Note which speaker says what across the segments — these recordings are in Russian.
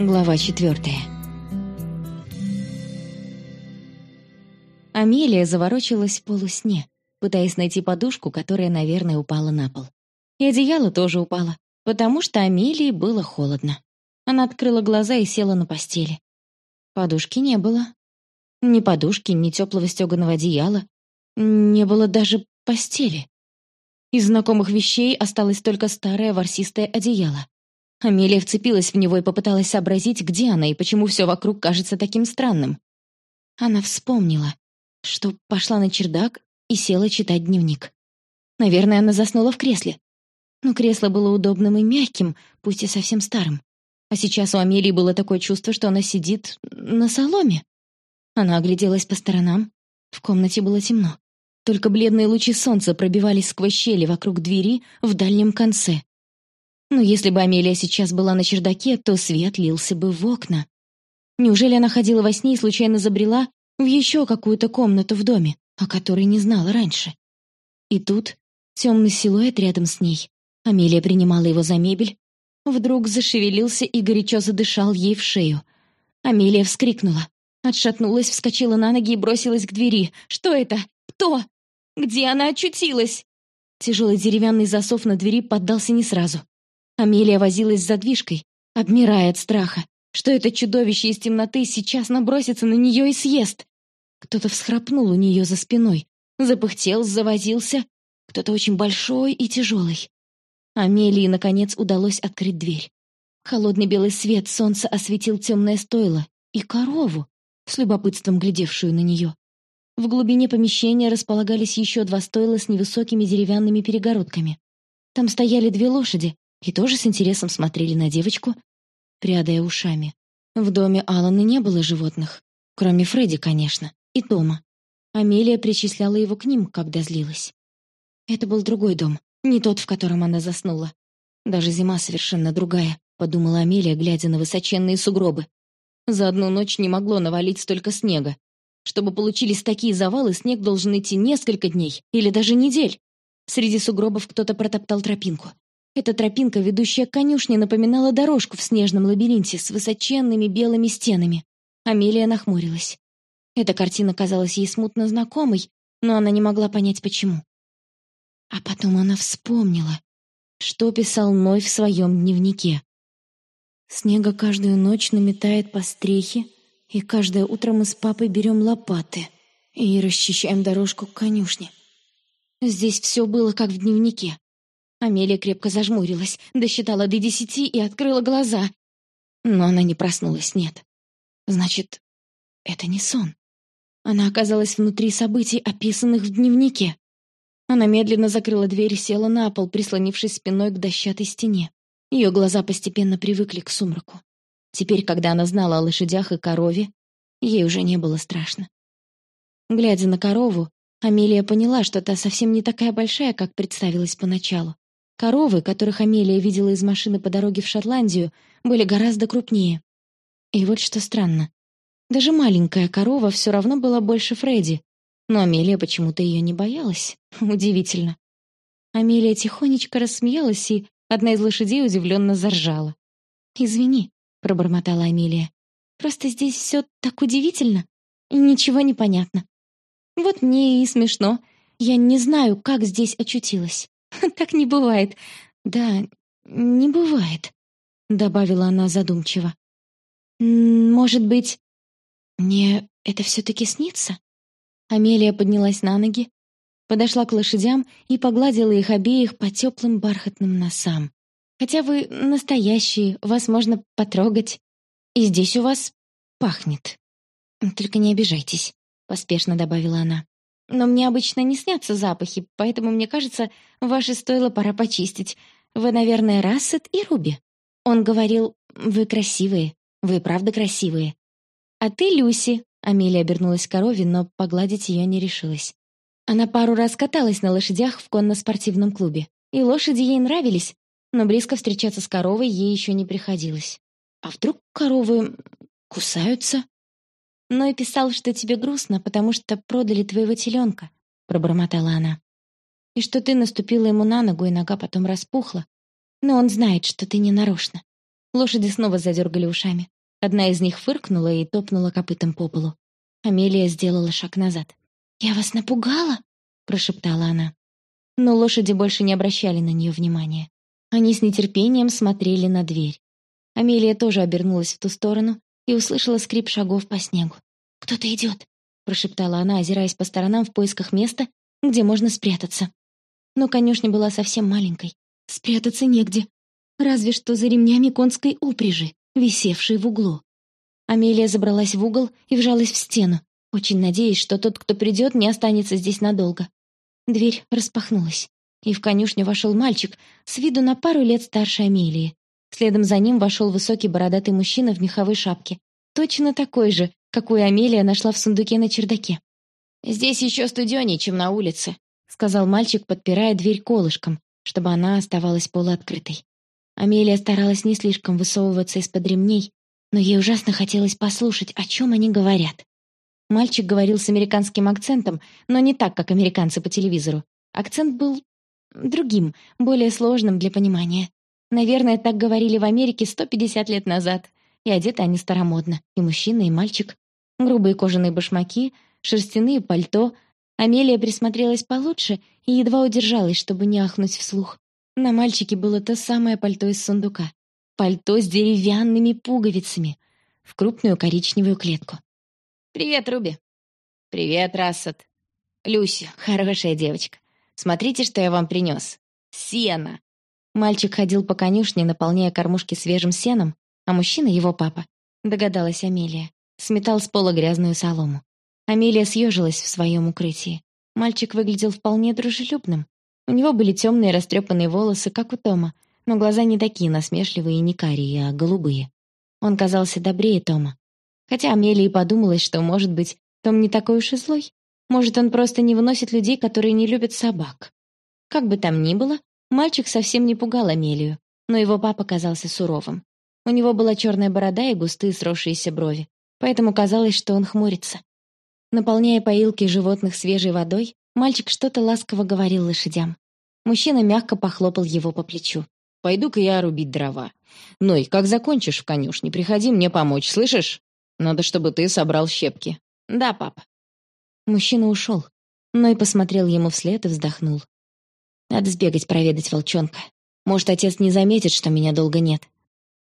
Speaker 1: Глава четвертая. Амелия заворочилась в полусне, пытаясь найти подушку, которая, наверное, упала на пол. И одеяло тоже упало, потому что Амелии было холодно. Она открыла глаза и села на постели. Подушки не было. Ни подушки, ни теплого стеганого одеяла. Не было даже постели. Из знакомых вещей осталось только старое ворсистое одеяло. Амелия вцепилась в него и попыталась сообразить, где она и почему все вокруг кажется таким странным. Она вспомнила, что пошла на чердак и села читать дневник. Наверное, она заснула в кресле. Но кресло было удобным и мягким, пусть и совсем старым. А сейчас у Амелии было такое чувство, что она сидит на соломе. Она огляделась по сторонам. В комнате было темно. Только бледные лучи солнца пробивались сквозь щели вокруг двери в дальнем конце. Но если бы Амелия сейчас была на чердаке, то свет лился бы в окна. Неужели она ходила во сне и случайно забрела в еще какую-то комнату в доме, о которой не знала раньше? И тут темный силуэт рядом с ней. Амелия принимала его за мебель. Вдруг зашевелился и горячо задышал ей в шею. Амелия вскрикнула. Отшатнулась, вскочила на ноги и бросилась к двери. «Что это? Кто? Где она очутилась?» Тяжелый деревянный засов на двери поддался не сразу. Амелия возилась с задвижкой, обмирая от страха, что это чудовище из темноты сейчас набросится на нее и съест. Кто-то всхрапнул у нее за спиной, запыхтел, завозился. Кто-то очень большой и тяжелый. Амелии, наконец, удалось открыть дверь. Холодный белый свет солнца осветил темное стойло и корову, с любопытством глядевшую на нее. В глубине помещения располагались еще два стойла с невысокими деревянными перегородками. Там стояли две лошади, и тоже с интересом смотрели на девочку, прядая ушами. В доме Алана не было животных, кроме Фредди, конечно, и Тома. Амелия причисляла его к ним, когда злилась. Это был другой дом, не тот, в котором она заснула. Даже зима совершенно другая, подумала Амелия, глядя на высоченные сугробы. За одну ночь не могло навалить столько снега. Чтобы получились такие завалы, снег должен идти несколько дней или даже недель. Среди сугробов кто-то протоптал тропинку. Эта тропинка, ведущая к конюшне, напоминала дорожку в снежном лабиринте с высоченными белыми стенами. Амелия нахмурилась. Эта картина казалась ей смутно знакомой, но она не могла понять, почему. А потом она вспомнила, что писал Ной в своем дневнике. «Снега каждую ночь наметает по стрехе, и каждое утро мы с папой берем лопаты и расчищаем дорожку к конюшне. Здесь все было как в дневнике. Амелия крепко зажмурилась, досчитала до десяти и открыла глаза. Но она не проснулась, нет. Значит, это не сон. Она оказалась внутри событий, описанных в дневнике. Она медленно закрыла дверь и села на пол, прислонившись спиной к дощатой стене. Ее глаза постепенно привыкли к сумраку. Теперь, когда она знала о лошадях и корове, ей уже не было страшно. Глядя на корову, Амелия поняла, что та совсем не такая большая, как представилась поначалу. Коровы, которых Амелия видела из машины по дороге в Шотландию, были гораздо крупнее. И вот что странно. Даже маленькая корова все равно была больше Фредди, но Амелия почему-то ее не боялась. Удивительно. Амелия тихонечко рассмеялась, и одна из лошадей удивленно заржала. «Извини», — пробормотала Амелия. «Просто здесь все так удивительно, и ничего не понятно. Вот мне и смешно. Я не знаю, как здесь очутилась». Так не бывает. Да, не бывает, добавила она задумчиво. Может быть, мне это все-таки снится? Амелия поднялась на ноги, подошла к лошадям и погладила их обеих по теплым бархатным носам. Хотя вы настоящие, вас можно потрогать. И здесь у вас пахнет. Только не обижайтесь, поспешно добавила она. Но мне обычно не снятся запахи, поэтому мне кажется, ваши стоило пора почистить. Вы, наверное, Рассет и Руби. Он говорил, вы красивые, вы правда красивые. А ты Люси. Амелия обернулась к корове, но погладить ее не решилась. Она пару раз каталась на лошадях в конно-спортивном клубе. И лошади ей нравились, но близко встречаться с коровой ей еще не приходилось. А вдруг коровы кусаются? Но и писал, что тебе грустно, потому что продали твоего теленка», — пробормотала она. «И что ты наступила ему на ногу, и нога потом распухла. Но он знает, что ты не нарочно. Лошади снова задергали ушами. Одна из них фыркнула и топнула копытом по полу. Амелия сделала шаг назад. «Я вас напугала?» — прошептала она. Но лошади больше не обращали на нее внимания. Они с нетерпением смотрели на дверь. Амелия тоже обернулась в ту сторону и услышала скрип шагов по снегу. «Кто-то идет», — прошептала она, озираясь по сторонам в поисках места, где можно спрятаться. Но конюшня была совсем маленькой. Спрятаться негде. Разве что за ремнями конской упряжи, висевшей в углу. Амелия забралась в угол и вжалась в стену, очень надеясь, что тот, кто придет, не останется здесь надолго. Дверь распахнулась, и в конюшню вошел мальчик, с виду на пару лет старше Амелии. Следом за ним вошел высокий бородатый мужчина в меховой шапке, точно такой же, какую Амелия нашла в сундуке на чердаке. «Здесь еще студеней, чем на улице», — сказал мальчик, подпирая дверь колышком, чтобы она оставалась полуоткрытой. Амелия старалась не слишком высовываться из-под ремней, но ей ужасно хотелось послушать, о чем они говорят. Мальчик говорил с американским акцентом, но не так, как американцы по телевизору. Акцент был другим, более сложным для понимания. Наверное, так говорили в Америке 150 лет назад. И одеты они старомодно, и мужчина, и мальчик. Грубые кожаные башмаки, шерстяные пальто. Амелия присмотрелась получше и едва удержалась, чтобы не ахнуть вслух. На мальчике было то самое пальто из сундука. Пальто с деревянными пуговицами в крупную коричневую клетку. «Привет, Руби!» «Привет, Рассад!» «Люси, хорошая девочка. Смотрите, что я вам принес. Сено!» Мальчик ходил по конюшне, наполняя кормушки свежим сеном, а мужчина — его папа. Догадалась Амелия. Сметал с пола грязную солому. Амелия съежилась в своем укрытии. Мальчик выглядел вполне дружелюбным. У него были темные растрепанные волосы, как у Тома, но глаза не такие насмешливые и не карие, а голубые. Он казался добрее Тома. Хотя Амелии подумалось, что, может быть, Том не такой уж и злой. Может, он просто не выносит людей, которые не любят собак. Как бы там ни было, мальчик совсем не пугал Амелию, но его папа казался суровым. У него была черная борода и густые сросшиеся брови, поэтому казалось, что он хмурится. Наполняя поилки животных свежей водой, мальчик что-то ласково говорил лошадям. Мужчина мягко похлопал его по плечу. «Пойду-ка я рубить дрова. Ной, как закончишь в конюшне, приходи мне помочь, слышишь? Надо, чтобы ты собрал щепки». «Да, папа». Мужчина ушел. Ной посмотрел ему вслед и вздохнул. «Надо сбегать проведать волчонка. Может, отец не заметит, что меня долго нет».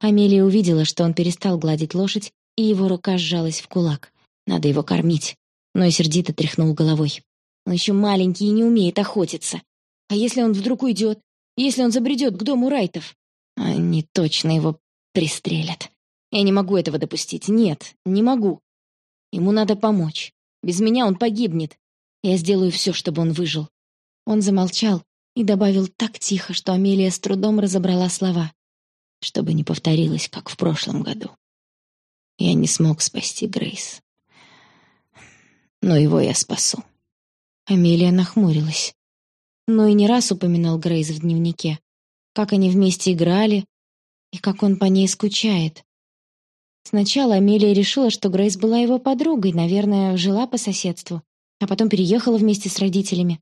Speaker 1: Амелия увидела, что он перестал гладить лошадь, и его рука сжалась в кулак. Надо его кормить. Ной сердито тряхнул головой. Он еще маленький и не умеет охотиться. А если он вдруг уйдет? Если он забредет к дому Райтов? Они точно его пристрелят. Я не могу этого допустить. Нет, не могу. Ему надо помочь. Без меня он погибнет. Я сделаю все, чтобы он выжил. Он замолчал и добавил так тихо, что Амелия с трудом разобрала слова. Чтобы не повторилось, как в прошлом году. Я не смог спасти Грейс. Но его я спасу. Амелия нахмурилась но и не раз упоминал Грейс в дневнике, как они вместе играли и как он по ней скучает. Сначала Амелия решила, что Грейс была его подругой, наверное, жила по соседству, а потом переехала вместе с родителями.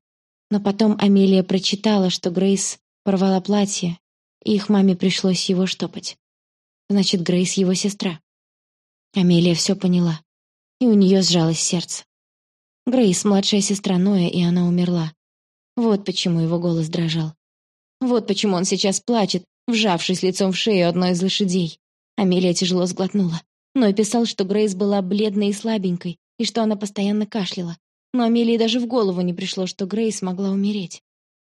Speaker 1: Но потом Амелия прочитала, что Грейс порвала платье, и их маме пришлось его штопать. Значит, Грейс его сестра. Амелия все поняла, и у нее сжалось сердце. Грейс — младшая сестра Ноя, и она умерла. Вот почему его голос дрожал. Вот почему он сейчас плачет, вжавшись лицом в шею одной из лошадей. Амелия тяжело сглотнула. Но писал, что Грейс была бледной и слабенькой, и что она постоянно кашляла. Но Амелии даже в голову не пришло, что Грейс могла умереть.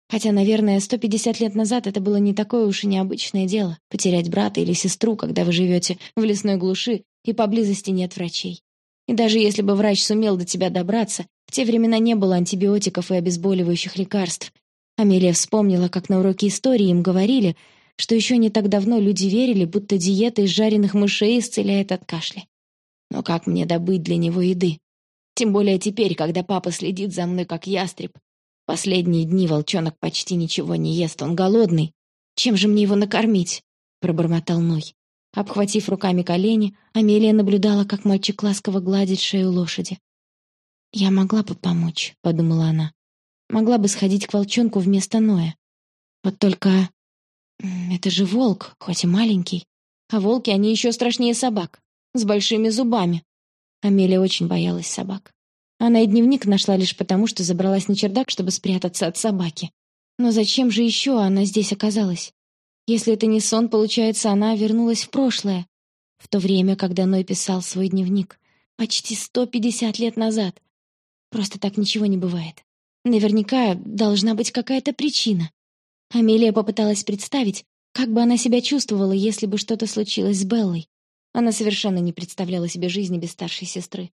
Speaker 1: Хотя, наверное, 150 лет назад это было не такое уж и необычное дело — потерять брата или сестру, когда вы живете в лесной глуши и поблизости нет врачей. И даже если бы врач сумел до тебя добраться, в те времена не было антибиотиков и обезболивающих лекарств. Амелия вспомнила, как на уроке истории им говорили, что еще не так давно люди верили, будто диета из жареных мышей исцеляет от кашля. Но как мне добыть для него еды? Тем более теперь, когда папа следит за мной как ястреб. Последние дни волчонок почти ничего не ест, он голодный. Чем же мне его накормить? Пробормотал Ной. Обхватив руками колени, Амелия наблюдала, как мальчик ласково гладит шею лошади. «Я могла бы помочь», — подумала она. «Могла бы сходить к волчонку вместо Ноя. Вот только... Это же волк, хоть и маленький. А волки, они еще страшнее собак. С большими зубами. Амелия очень боялась собак. Она и дневник нашла лишь потому, что забралась на чердак, чтобы спрятаться от собаки. Но зачем же еще она здесь оказалась? Если это не сон, получается, она вернулась в прошлое. В то время, когда Ной писал свой дневник. Почти 150 лет назад. Просто так ничего не бывает. Наверняка должна быть какая-то причина. Амелия попыталась представить, как бы она себя чувствовала, если бы что-то случилось с Беллой. Она совершенно не представляла себе жизни без старшей сестры.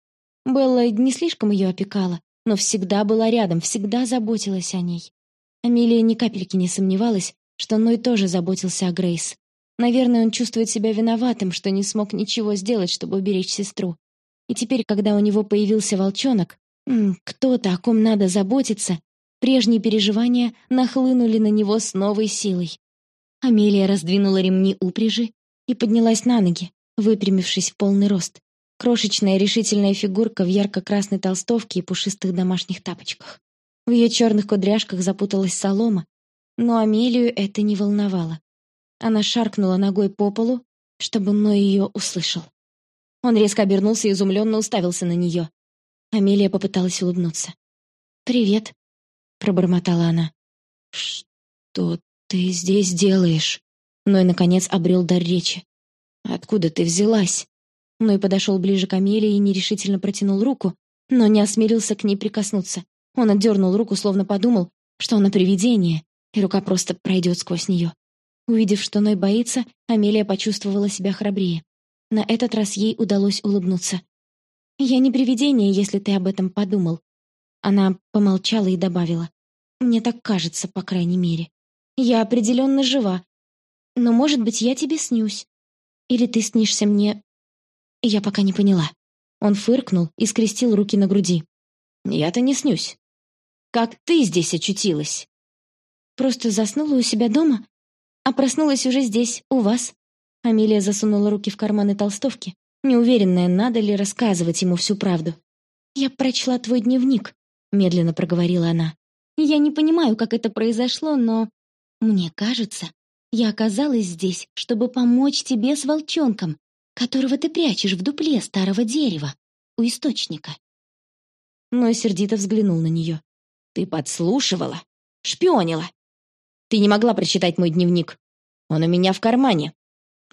Speaker 1: Белла не слишком ее опекала, но всегда была рядом, всегда заботилась о ней. Амелия ни капельки не сомневалась, что Ной тоже заботился о Грейс. Наверное, он чувствует себя виноватым, что не смог ничего сделать, чтобы уберечь сестру. И теперь, когда у него появился волчонок, кто-то, о ком надо заботиться, прежние переживания нахлынули на него с новой силой. Амелия раздвинула ремни упряжи и поднялась на ноги, выпрямившись в полный рост. Крошечная решительная фигурка в ярко-красной толстовке и пушистых домашних тапочках. В ее черных кудряшках запуталась солома, но Амелию это не волновало. Она шаркнула ногой по полу, чтобы Ной ее услышал. Он резко обернулся и изумленно уставился на нее. Амелия попыталась улыбнуться. «Привет», — пробормотала она. «Что ты здесь делаешь?» Ной, наконец, обрел дар речи. «Откуда ты взялась?» Ной подошел ближе к Амелии и нерешительно протянул руку, но не осмелился к ней прикоснуться. Он отдернул руку, словно подумал, что она привидение, и рука просто пройдет сквозь нее. Увидев, что Ной боится, Амелия почувствовала себя храбрее. На этот раз ей удалось улыбнуться. «Я не привидение, если ты об этом подумал». Она помолчала и добавила. «Мне так кажется, по крайней мере. Я определенно жива. Но, может быть, я тебе снюсь. Или ты снишься мне...» Я пока не поняла. Он фыркнул и скрестил руки на груди. «Я-то не снюсь. Как ты здесь очутилась?» «Просто заснула у себя дома, а проснулась уже здесь, у вас». Амелия засунула руки в карманы толстовки, неуверенная, надо ли рассказывать ему всю правду. «Я прочла твой дневник», — медленно проговорила она. «Я не понимаю, как это произошло, но... Мне кажется, я оказалась здесь, чтобы помочь тебе с волчонком, которого ты прячешь в дупле старого дерева, у источника». Ной сердито взглянул на нее. «Ты подслушивала? Шпионила? Ты не могла прочитать мой дневник. Он у меня в кармане».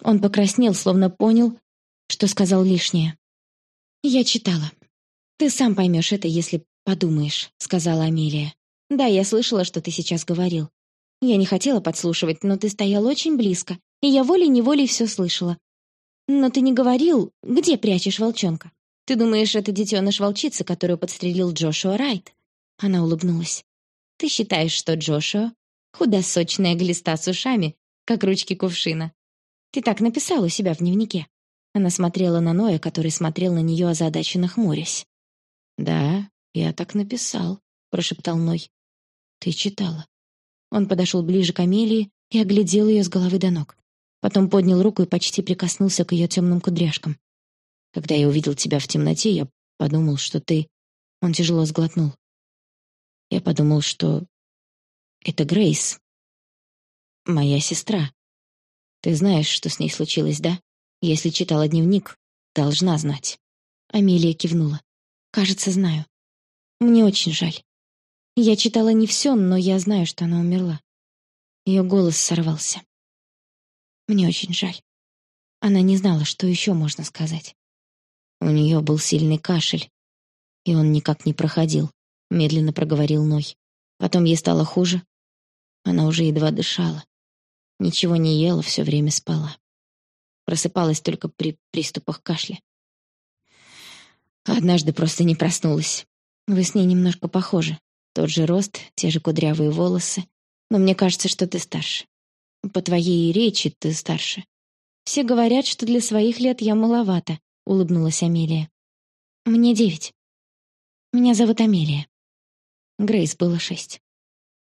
Speaker 1: Он покраснел, словно понял, что сказал лишнее. «Я читала. Ты сам поймешь это, если подумаешь», — сказала Амелия. «Да, я слышала, что ты сейчас говорил. Я не хотела подслушивать, но ты стоял очень близко, и я волей-неволей все слышала. Но ты не говорил, где прячешь волчонка. Ты думаешь, это детеныш волчицы, которую подстрелил Джошуа Райт?» Она улыбнулась. «Ты считаешь, что Джошуа Худосочная глиста с ушами, как ручки кувшина. Ты так написал у себя в дневнике. Она смотрела на Ноя, который смотрел на нее озадаченно хмурясь. «Да, я так написал», — прошептал Ной. «Ты читала». Он подошел ближе к Амелии и оглядел ее с головы до ног. Потом поднял руку и почти прикоснулся к ее темным кудряшкам. «Когда я увидел тебя в темноте, я подумал, что ты...» Он тяжело сглотнул. «Я подумал, что это Грейс. Моя сестра. Ты знаешь, что с ней случилось, да? Если читала дневник, должна знать. Амелия кивнула. Кажется, знаю. Мне очень жаль. Я читала не все, но я знаю, что она умерла. Ее голос сорвался. Мне очень жаль. Она не знала, что еще можно сказать. У нее был сильный кашель, и он никак не проходил, медленно проговорил Ной. Потом ей стало хуже, она уже едва дышала. Ничего не ела, все время спала. Просыпалась только при приступах кашля. однажды просто не проснулась. Вы с ней немножко похожи. Тот же рост, те же кудрявые волосы. Но мне кажется, что ты старше. По твоей речи ты старше. Все говорят, что для своих лет я маловато, улыбнулась Амелия. Мне девять. Меня зовут Амелия. Грейс было шесть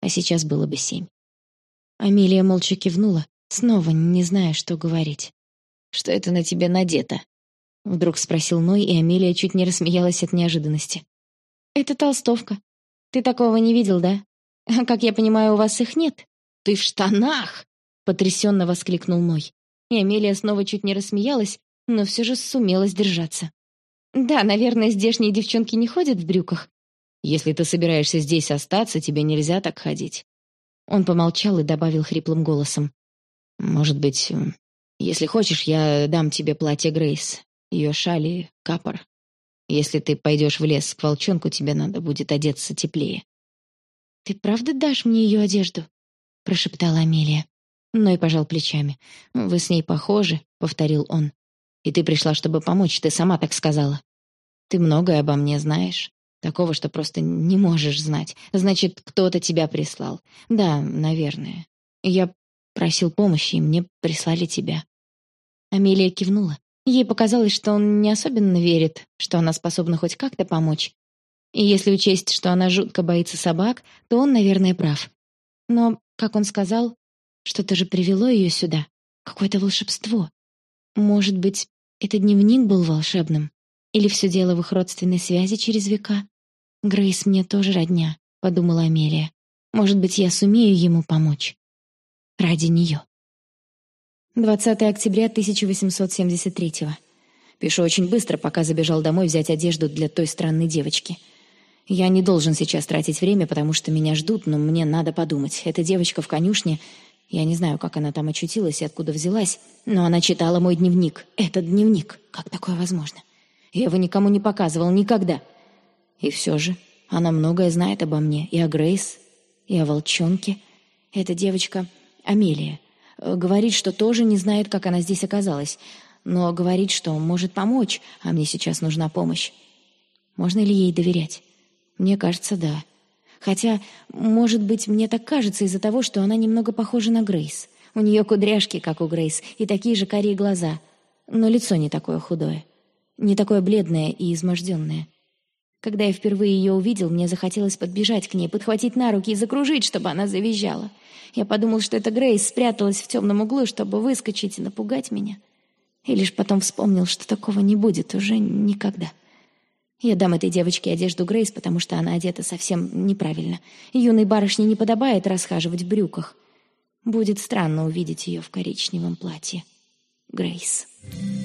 Speaker 1: а сейчас было бы семь. Амелия молча кивнула, снова не зная, что говорить. «Что это на тебе надето?» Вдруг спросил Ной, и Амелия чуть не рассмеялась от неожиданности. «Это толстовка. Ты такого не видел, да? Как я понимаю, у вас их нет?» «Ты в штанах!» — потрясенно воскликнул Ной. и Амелия снова чуть не рассмеялась, но все же сумела сдержаться. «Да, наверное, здешние девчонки не ходят в брюках».
Speaker 2: «Если ты собираешься здесь остаться, тебе нельзя так ходить».
Speaker 1: Он помолчал и добавил хриплым голосом.
Speaker 2: «Может быть, если хочешь, я дам тебе платье Грейс, ее шали, капор. Если ты пойдешь в лес к волчонку, тебе надо будет одеться теплее».
Speaker 1: «Ты правда дашь мне ее одежду?» — прошептала Амелия. Но и пожал плечами. «Вы с ней похожи», — повторил он. «И ты пришла, чтобы помочь, ты сама так сказала. Ты многое обо мне знаешь. Такого, что просто не можешь знать. Значит, кто-то тебя прислал. Да, наверное. Я просил помощи, и мне прислали тебя». Амелия кивнула. Ей показалось, что он не особенно верит, что она способна хоть как-то помочь. И если учесть, что она жутко боится собак, то он, наверное, прав. Но, как он сказал, что-то же привело ее сюда. Какое-то волшебство. Может быть, этот дневник был волшебным? Или все дело в их родственной связи через века? Грейс мне тоже родня, подумала Амелия. Может быть, я сумею ему помочь. Ради нее. 20 октября 1873 -го. Пишу очень быстро, пока забежал домой взять одежду для той странной девочки. Я не должен сейчас тратить время, потому что меня ждут, но мне надо подумать. Эта девочка в конюшне я не знаю, как она там очутилась и откуда взялась, но она читала мой дневник. Этот дневник. Как такое возможно? Я его никому не показывал никогда. И все же она многое знает обо мне. И о Грейс, и о волчонке. Эта девочка Амелия. Говорит, что тоже не знает, как она здесь оказалась. Но говорит, что может помочь, а мне сейчас нужна помощь. Можно ли ей доверять? Мне кажется, да. Хотя, может быть, мне так кажется из-за того, что она немного похожа на Грейс. У нее кудряшки, как у Грейс, и такие же карие глаза. Но лицо не такое худое. Не такое бледное и изможденное. Когда я впервые ее увидел, мне захотелось подбежать к ней, подхватить на руки и закружить, чтобы она завизжала. Я подумал, что это Грейс спряталась в темном углу, чтобы выскочить и напугать меня. И лишь потом вспомнил, что такого не будет уже никогда. Я дам этой девочке одежду Грейс, потому что она одета совсем неправильно. Юной барышне не подобает расхаживать в брюках. Будет странно увидеть ее в коричневом платье. Грейс. Грейс.